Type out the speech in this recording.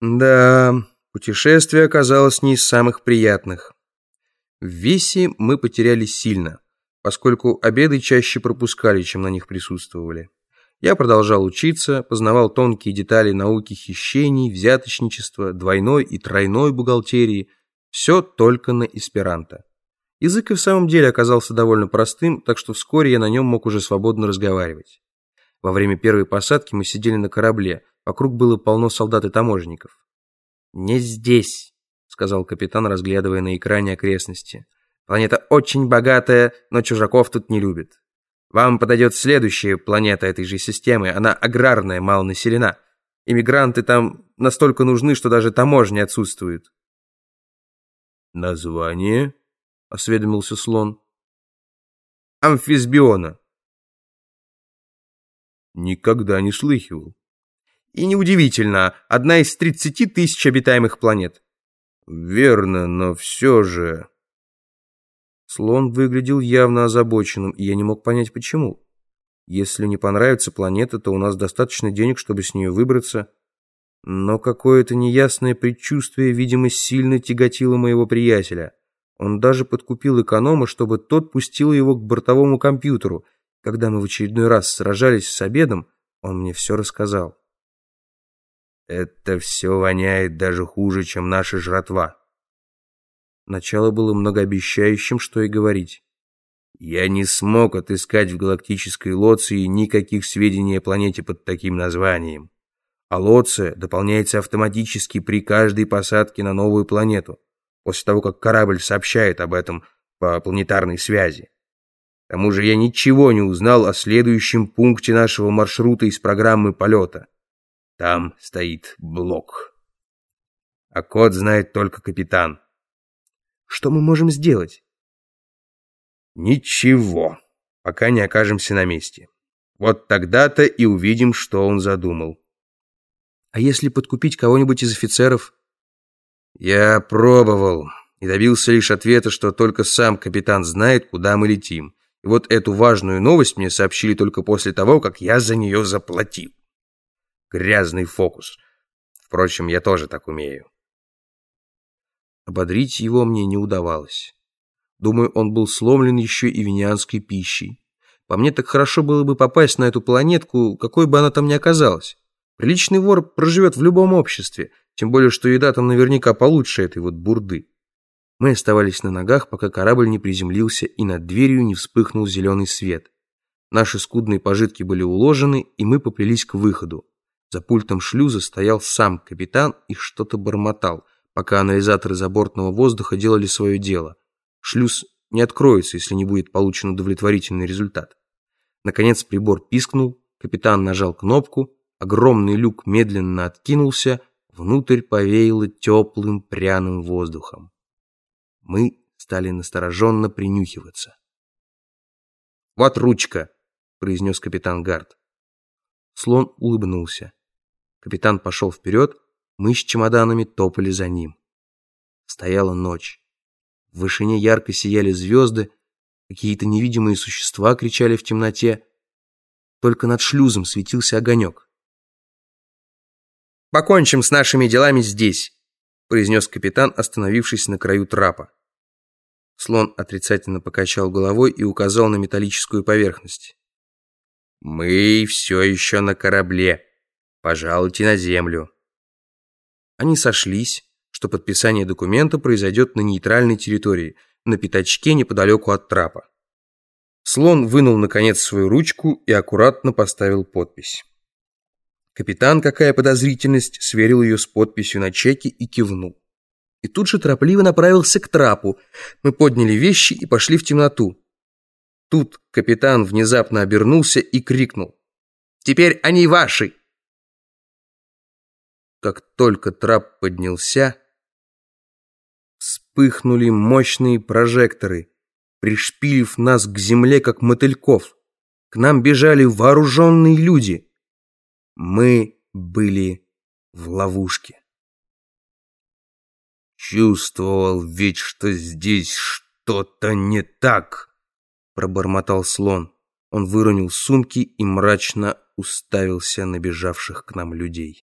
Да, путешествие оказалось не из самых приятных. В весе мы потеряли сильно, поскольку обеды чаще пропускали, чем на них присутствовали. Я продолжал учиться, познавал тонкие детали науки хищений, взяточничества, двойной и тройной бухгалтерии. Все только на эсперанто. Язык и в самом деле оказался довольно простым, так что вскоре я на нем мог уже свободно разговаривать. Во время первой посадки мы сидели на корабле, вокруг было полно солдат и таможенников. «Не здесь», — сказал капитан, разглядывая на экране окрестности. «Планета очень богатая, но чужаков тут не любит. Вам подойдет следующая планета этой же системы. Она аграрная, мало населена. Иммигранты там настолько нужны, что даже таможни отсутствуют. «Название?» — осведомился слон. «Амфисбиона». «Никогда не слыхивал». «И неудивительно, одна из тридцати тысяч обитаемых планет». «Верно, но все же...» Слон выглядел явно озабоченным, и я не мог понять, почему. Если не понравится планета, то у нас достаточно денег, чтобы с нее выбраться. Но какое-то неясное предчувствие, видимо, сильно тяготило моего приятеля. Он даже подкупил эконома, чтобы тот пустил его к бортовому компьютеру. Когда мы в очередной раз сражались с обедом, он мне все рассказал. «Это все воняет даже хуже, чем наша жратва», Начало было многообещающим, что и говорить. Я не смог отыскать в галактической Лоции никаких сведений о планете под таким названием. А Лоция дополняется автоматически при каждой посадке на новую планету, после того, как корабль сообщает об этом по планетарной связи. К тому же я ничего не узнал о следующем пункте нашего маршрута из программы полета. Там стоит блок. А код знает только капитан. Что мы можем сделать? Ничего, пока не окажемся на месте. Вот тогда-то и увидим, что он задумал. А если подкупить кого-нибудь из офицеров? Я пробовал и добился лишь ответа, что только сам капитан знает, куда мы летим. И вот эту важную новость мне сообщили только после того, как я за нее заплатил. Грязный фокус. Впрочем, я тоже так умею. Ободрить его мне не удавалось. Думаю, он был сломлен еще и венеанской пищей. По мне, так хорошо было бы попасть на эту планетку, какой бы она там ни оказалась. Приличный вор проживет в любом обществе, тем более, что еда там наверняка получше этой вот бурды. Мы оставались на ногах, пока корабль не приземлился и над дверью не вспыхнул зеленый свет. Наши скудные пожитки были уложены, и мы поплелись к выходу. За пультом шлюза стоял сам капитан и что-то бормотал – пока анализаторы забортного воздуха делали свое дело. Шлюз не откроется, если не будет получен удовлетворительный результат. Наконец прибор пискнул, капитан нажал кнопку, огромный люк медленно откинулся, внутрь повеяло теплым пряным воздухом. Мы стали настороженно принюхиваться. «Вот ручка!» — произнес капитан Гард. Слон улыбнулся. Капитан пошел вперед, мы с чемоданами топали за ним. Стояла ночь. В вышине ярко сияли звезды, какие-то невидимые существа кричали в темноте. Только над шлюзом светился огонек. «Покончим с нашими делами здесь», — произнес капитан, остановившись на краю трапа. Слон отрицательно покачал головой и указал на металлическую поверхность. «Мы все еще на корабле. Пожалуйте на землю». Они сошлись, что подписание документа произойдет на нейтральной территории, на пятачке неподалеку от трапа. Слон вынул, наконец, свою ручку и аккуратно поставил подпись. Капитан, какая подозрительность, сверил ее с подписью на чеке и кивнул. И тут же торопливо направился к трапу. Мы подняли вещи и пошли в темноту. Тут капитан внезапно обернулся и крикнул. «Теперь они ваши!» Как только трап поднялся, вспыхнули мощные прожекторы, пришпилив нас к земле, как мотыльков. К нам бежали вооруженные люди. Мы были в ловушке. «Чувствовал ведь, что здесь что-то не так», — пробормотал слон. Он выронил сумки и мрачно уставился на бежавших к нам людей.